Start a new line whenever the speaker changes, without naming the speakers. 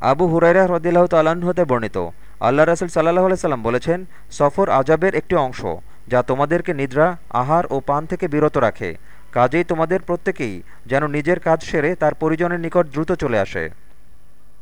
আবু হুরাইরা হ্রদিল্লাহ তাল্লাহ্ন হতে বর্ণিত, আল্লাহ রাসুল সাল্লাহ সাল্লাম বলেছেন, সফর আজাবের একটি অংশ, যা তোমাদেরকে নিদ্রা, আহার ও পান থেকে বিরত রাখে। কাজেই তোমাদের প্রত্যেকেই যেন নিজের কাজ সেরে তার পরিজনের নিকট দ্রুত চলে আসে।